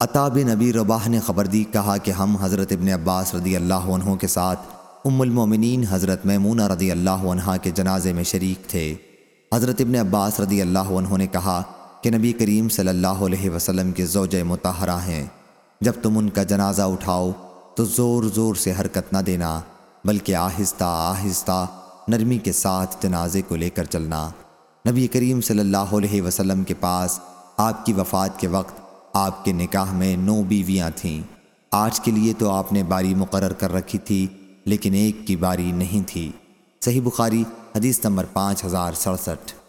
عطا بن نبی رباح نے خبر دی، کہا کہ ہم حضرت ابن عباس رضی اللہ عنہ کے ساتھ ام المومنین حضرت میمونہ رضی اللہ عنہ کے جنازے میں شریک تھے۔ حضرت ابن عباس رضی اللہ عنہ نے کہا کہ نبی کریم صلی اللہ علیہ وسلم کے زوج متحرہ ہیں۔ جب تم ان کا جنازہ اٹھاؤ تو زور زور سے حرکت نہ دینا، بلکہ آہستہ آہستہ نرمی کے ساتھ جنازے کو لے کر چلنا۔ نبی کریم صلی اللہ علیہ وسلم کے پاس آپ کی وفات کے وقت آپ کے نکاح میں نو بیویاں تھیں۔ آج کے لیے تو آپ نے باری مقرر کر رکھی تھی، لیکن ایک کی باری نہیں تھی۔ صحیح بخاری، حدیث نمبر پانچ ہزار سڑسٹھ۔